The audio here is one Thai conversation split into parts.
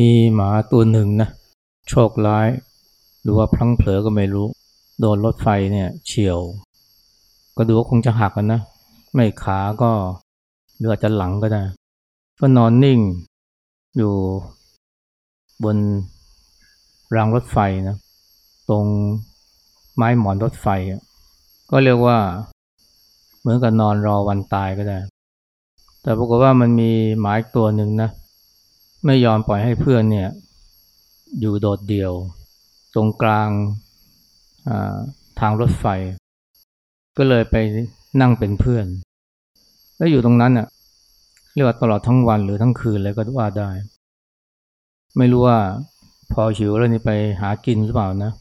มีหมาตัวหนึ่งนะโชคร้าย หรือว่าพลั้งเผลอก็ไม่รู้ โดนรถไฟเนี่ยเฉียวก็ดูว่าคงจะหักนนะ ไม่ขาก็หรืออาจจะหลังก็ได้ ก็นอนนิ่งอยู่บนรางรถไฟนะ ตรงไม้หมอนรถไฟ ก็เรียกว่า เหมือนกับนอนรอวันตายก็ได้ แต่ปรากฏว่ามันมีหมาอีกตัวหนึ่งนะ ไม่ยอมปล่อยให้เพื่อนเนี่ยอยู่โดดเดี่ยว ตรงกลางทางรถไฟ ก็เลยไปนั่งเป็นเพื่อน แล้วอยู่ตรงนั้นอะเรียกว่าตลอดทั้งวันหรือทั้งคืนเลยก็ว่าได้ ไม่รู้ว่าพอหิวแล้วนี่ไปหากินหรือเปล่านะ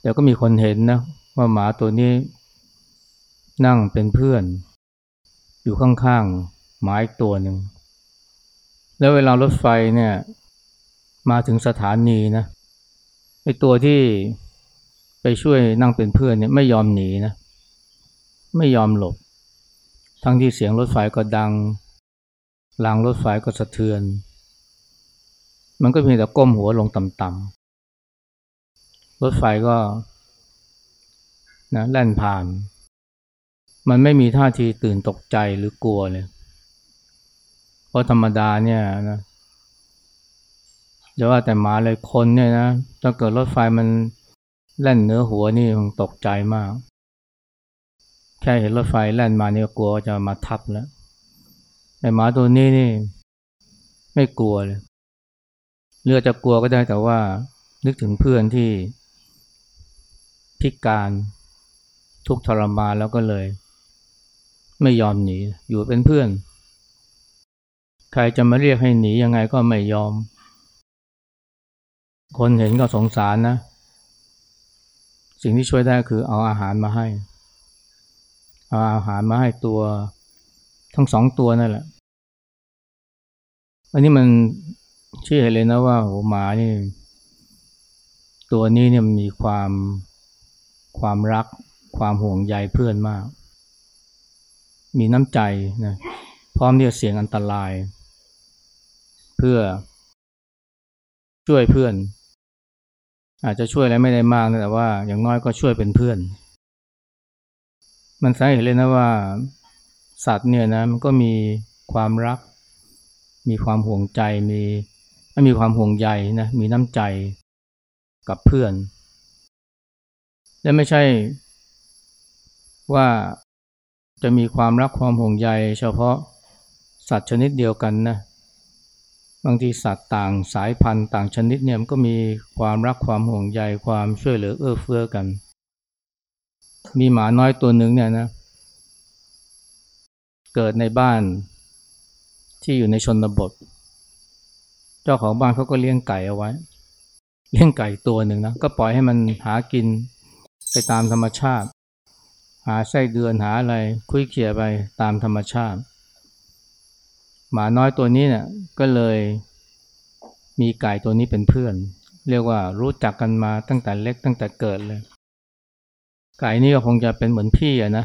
แต่ก็มีคนเห็นนะว่าหมาตัวนี้นั่งเป็นเพื่อน อยู่ข้างๆหมาอีกตัวหนึ่ง แล้วเวลารถไฟเนี่ย มาถึงสถานีนะไอตัวที่ไปช่วยนั่งเป็นเพื่อนเนี่ยไม่ยอมหนีนะ ไม่ยอมหลบ ทั้งที่เสียงรถไฟก็ดังรางรถไฟก็สะเทือน มันก็เพียงแต่ก้มหัวลงต่ำๆรถไฟก็นะแล่นผ่าน มันไม่มีท่าทีตื่นตกใจหรือกลัวเลย เพราะธรรมดาเนี่ยนะจะว่าแต่หมาเลยคนเนี่ยนะถ้าเกิดรถไฟมันแล่นเนื้อหัวนี่มันตกใจมาก แค่เห็นรถไฟแล่นมาเนี่ยกลัวจะมาทับแล้วแต่หมาตัวนี้นี่ ไม่กลัวเลยเรือจะกลัวก็ได้แต่ว่า นึกถึงเพื่อนที่พิการทุกทรมานแล้วก็เลย ไม่ยอมหนี อยู่เป็นเพื่อน ครจะมาเรียกให้หนียังไงก็ไม่ยอม คนเห็นก็สงสารนะ สิ่งที่ช่วยได้คือเอาอาหารมาให้ เอาอาหารมาให้ตัว ทั้งสองตัวนั่นแหละ อันนี้มันเชื่อเลยนะว่าโหหมานี่ ตัวนี้เนี่ยมีความความรัก ความห่วงใยเพื่อนมาก มีน้ำใจนะพร้อมที่จะเสี่ยงอันตราย เพื่อช่วยเพื่อน อาจจะช่วยอะไรไม่ได้มากแต่ว่า อย่างน้อยก็ช่วยเป็นเพื่อน มันสาเหตุเลยนะว่า สัตว์เนี่ยนะมันก็มีความรัก มีความห่วงใจมีไม่มีความห่วงใยนะมีน้ำใจกับเพื่อน และไม่ใช่ว่าจะมีความรักความห่วงใยเฉพาะสัตว์ชนิดเดียวกันนะ บางทีสัตว์ต่างสายพันธุ์ต่างชนิดเนี่ยมันก็มีความรักความห่วงใยความช่วยเหลือเอื้อเฟื้อกัน มีหมาน้อยตัวหนึ่งเนี่ยนะ เกิดในบ้านที่อยู่ในชนบท เจ้าของบ้านเขาก็เลี้ยงไก่เอาไว้ เลี้ยงไก่ตัวหนึ่งนะ ก็ปล่อยให้มันหากินไปตามธรรมชาติ หาไส้เดือนหาอะไรคุยเขี่ยไปตามธรรมชาติ หมาน้อยตัวนี้เนี่ยก็เลยมีไก่ตัวนี้เป็นเพื่อน เรียกว่ารู้จักกันมาตั้งแต่เล็กตั้งแต่เกิดเลย ไก่นี่ก็คงจะเป็นเหมือนพี่อะนะ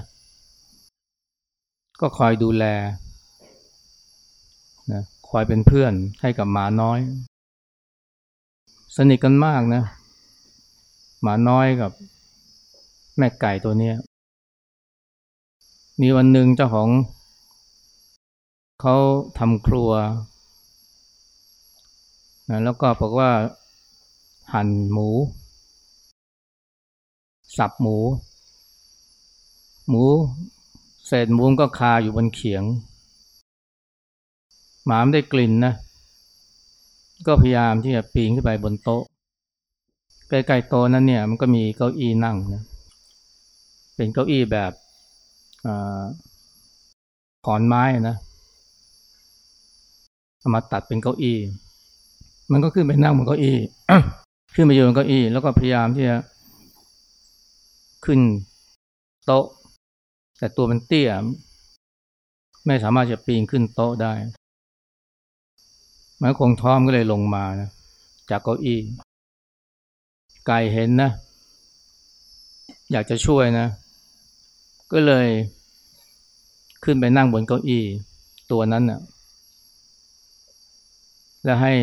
ก็คอยดูแลนะคอยเป็นเพื่อนให้กับหมาน้อย สนิทกันมากนะ หมาน้อยกับแม่ไก่ตัวนี้มีวันหนึ่งเจ้าของ เขาทำครัวนะแล้วก็บอกว่าหั่นหมู สับหมู หมูเศษหมูก็คาอยู่บนเขียง หมาไม่ได้กลิ่นนะ ก็พยายามที่จะปีนขึ้นไปบนโต๊ะ ใกล้ๆโต๊ะนั้นเนี่ยมันก็มีเก้าอี้นั่งนะเป็นเก้าอี้แบบขอนไม้นะ เอามาตัดเป็นเก้าอี้ มันก็ขึ้นไปนั่งบนเก้าอี้ขึ้นไปยืนบนเก้าอี้แล้วก็พยายามที่จะขึ้นโต๊ะ แต่ตัวมันเตี้ยไม่สามารถจะปีนขึ้นโต๊ะได้มันคงท้อมก็เลยลงมานะจากเก้าอี้ไก่เห็นนะ อยากจะช่วยนะ ก็เลยขึ้นไปนั่งบนเก้าอี้ตัวนั้นนะ่ะ และให้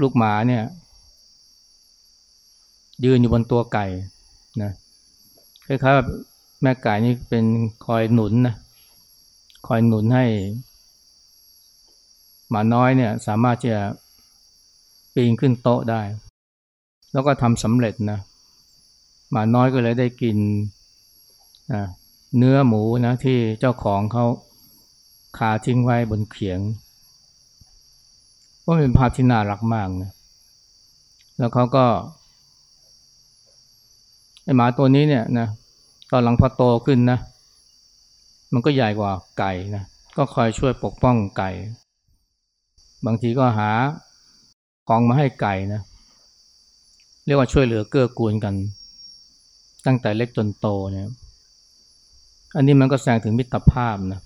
ลูกหมาเนี่ย ยืนอยู่บนตัวไก่นะคล้ายๆแบบแม่ไก่นี่เป็นคอยหนุนนะคอยหนุนให้ หมาน้อยเนี่ย สามารถจะปีนขึ้นโต๊ะได้ แล้วก็ทำสำเร็จนะหมาน้อยก็เลยได้กินนะเนื้อหมูนะที่เจ้าของเขาคาทิ้งไว้บนเขียง ก็เป็นภาพที่น่ารักมากนะ แล้วเขาก็ไอหมาตัวนี้เนี่ยนะตอนหลังพอโตขึ้นนะ มันก็ใหญ่กว่าไก่นะ ก็คอยช่วยปกป้องไก่ บางทีก็หาของมาให้ไก่นะ เรียกว่าช่วยเหลือเกื้อกูลกัน ตั้งแต่เล็กจนโตเนี่ย อันนี้มันก็แสดงถึงมิตรภาพนะ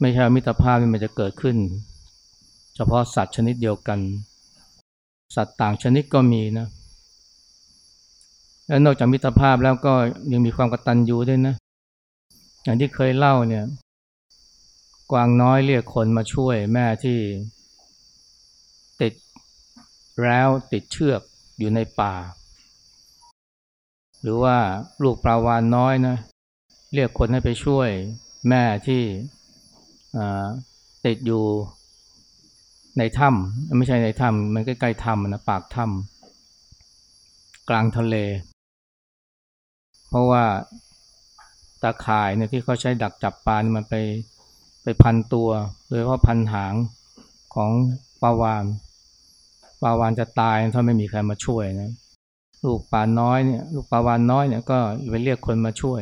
ไม่ใช่มิตรภาพที่มันจะเกิดขึ้น เฉพาะสัตว์ชนิดเดียวกัน สัตว์ต่างชนิดก็มีนะแล้วนอกจากมิตรภาพแล้วก็ยังมีความกตัญญูด้วยนะ อย่างที่เคยเล่าเนี่ย กวางน้อยเรียกคนมาช่วยแม่ที่ติดแล้วติดเชือกอยู่ในป่า หรือว่าลูกปลาวานน้อยนะ เรียกคนให้ไปช่วยแม่ที่ติดอยู่ ในถ้ำไม่ใช่ในถ้ำมันใกล้ๆถ้ำนะปากถ้ำกลางทะเล เพราะว่าตาข่ายเนี่ยที่เขาใช้ดักจับปลานี่มันไปไปพันตัว โดยเฉพาะพันหางของปลาวานปลาวานจะตายถ้าไม่มีใครมาช่วยนะลูกปลาน้อยเนี่ยลูกปลาวานน้อยเนี่ยก็ไปเรียกคนมาช่วย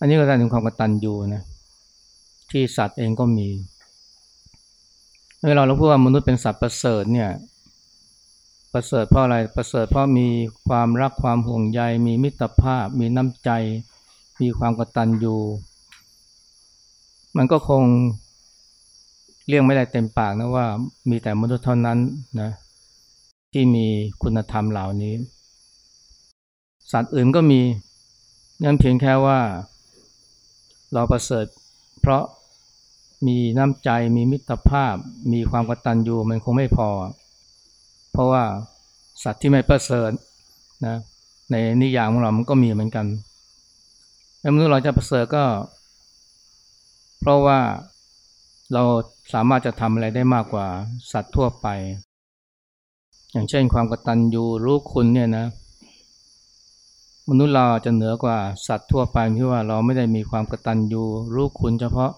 อันนี้ก็แสดงถึงความกตัญญูนะที่สัตว์เองก็มี เวลาเราพูดว่ามนุษย์เป็นสัตว์ประเสริฐเนี่ยประเสริฐเพราะอะไรประเสริฐเพราะมีความรักความห่วงใย มีมิตรภาพ มีน้ำใจ มีความกตัญญูมันก็คงเรียกไม่ได้เต็มปากนะว่ามีแต่มนุษย์เท่านั้นนะที่มีคุณธรรมเหล่านี้ สัตว์อื่นก็มีนั่นเพียงแค่ว่า เราประเสริฐ เพราะ มีน้ำใจมีมิตรภาพ มีความกตัญญูมันคงไม่พอ เพราะว่าสัตว์ที่ไม่ประเสริฐนะในนิยามของเรามันก็มีเหมือนกันแล้วมนุษย์เราจะประเสริฐก็ เพราะว่าเราสามารถจะทำอะไรได้มากกว่าสัตว์ทั่วไป อย่างเช่นความกตัญญูรู้คุณเนี่ยนะ มนุษย์เราจะเหนือกว่าสัตว์ทั่วไปที่ว่าเราไม่ได้มีความกตัญญูรู้คุณเฉพาะ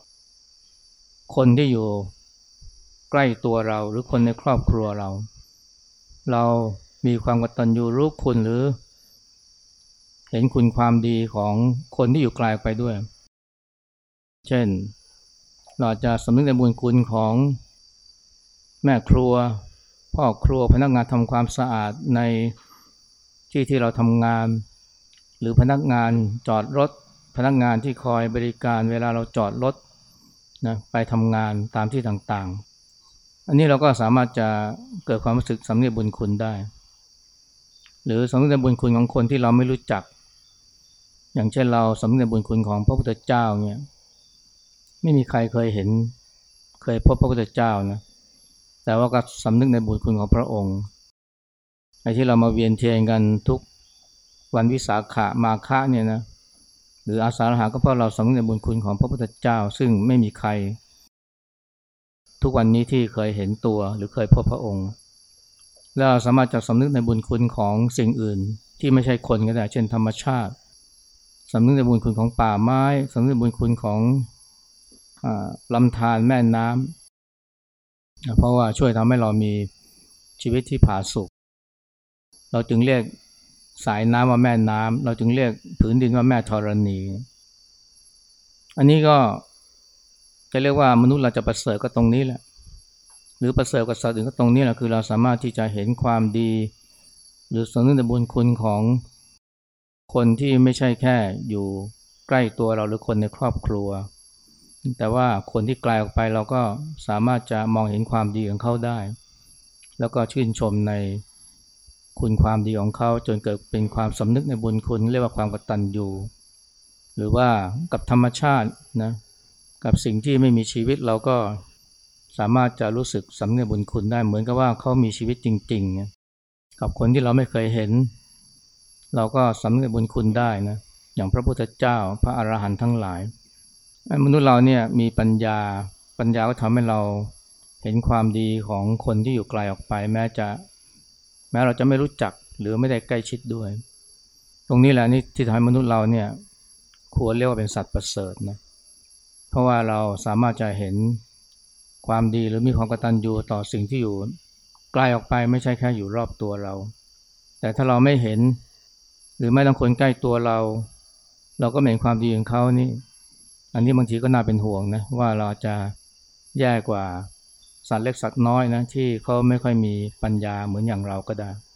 คนที่อยู่ใกล้ตัวเราหรือคนในครอบครัวเรา เรามีความกตัญญูรู้คุณหรือ เห็นคุณความดีของคนที่อยู่ไกลไปด้วย เช่น เราจะสำนึกในบุญคุณของแม่ครัว พ่อครัวพนักงานทำความสะอาดในที่ที่เราทำงาน หรือพนักงานจอดรถ พนักงานที่คอยบริการเวลาเราจอดรถ นะไปทำงานตามที่ต่างๆ อันนี้เราก็สามารถจะเกิดความรู้สึกสำเนียบุญคุณได้ หรือสำเนียบุญคุณของคนที่เราไม่รู้จัก อย่างเช่นเราสำเนียบุญคุณของพระพุทธเจ้าเนี่ยไม่มีใครเคยเห็นเคยพบพระพุทธเจ้านะแต่ว่าก็สำนึกในบุญคุณของพระองค์ไอ้ที่เรามาเวียนเทียนกันทุกวันวิสาขะมาฆะเนี่ยนะ หรืออาสาฬหาก็เพราะเราสำนึกในบุญคุณของพระพุทธเจ้า ซึ่งไม่มีใคร ทุกวันนี้ที่เคยเห็นตัวหรือเคยพบพระองค์ แล้วสามารถจะสำนึกในบุญคุณของสิ่งอื่น ที่ไม่ใช่คนก็ได้เช่นธรรมชาติสำนึกในบุญคุณของป่าไม้สำนึกในบุญคุณของอลำธารแม่น้ำเพราะว่าช่วยทำให้เรามีชีวิตที่ผาสุกเราจึงเรียก สายน้ำว่าแม่น้ำเราจึงเรียกผืนดินว่าแม่ธรณี อันนี้ก็จะเรียกว่ามนุษย์เราจะประเสริฐก็ตรงนี้แหละ หรือประเสริฐกับสัตว์อื่นก็ตรงนี้แหละคือเราสามารถที่จะเห็นความดี หรือสำนึกในบุญคุณของคนที่ไม่ใช่แค่อยู่ใกล้ตัวเราหรือคนในครอบครัว แต่ว่าคนที่ไกลออกไปเราก็สามารถจะมองเห็นความดีของเขาได้ แล้วก็ชื่นชมใน คุณความดีของเขาจนเกิดเป็นความสำนึกในบุญคุณเรียกว่าความกตัญญูหรือว่ากับธรรมชาตินะกับสิ่งที่ไม่มีชีวิตเราก็สามารถจะรู้สึกสำนึกบุญคุณได้เหมือนกับว่าเขามีชีวิตจริงๆกับคนที่เราไม่เคยเห็น เราก็สำนึกบุญคุณได้นะอย่างพระพุทธเจ้าพระอรหันต์ทั้งหลาย มนุษย์เราเนี่ยมีปัญญาปัญญาก็ทำให้เราเห็นความดีของคนที่อยู่ไกลออกไป แม้จะ แม้เราจะไม่รู้จักหรือไม่ได้ใกล้ชิดด้วย ตรงนี้แหละนี่ที่ทำให้มนุษย์เราเนี่ยควรเรียกว่าเป็นสัตว์ประเสริฐนะเพราะว่าเราสามารถจะเห็นความดีหรือมีความกตัญญูต่อสิ่งที่อยู่ไกลออกไปไม่ใช่แค่อยู่รอบตัวเรา แต่ถ้าเราไม่เห็น หรือไม่ต้องคนใกล้ตัวเรา เราก็เห็นความดีของเขานี่ อันนี้บางทีก็น่าเป็นห่วงนะว่าเราจะแย่กว่า สัตว์เล็กสัตว์น้อยนะที่เขาไม่ค่อยมีปัญญาเหมือนอย่างเราก็ได้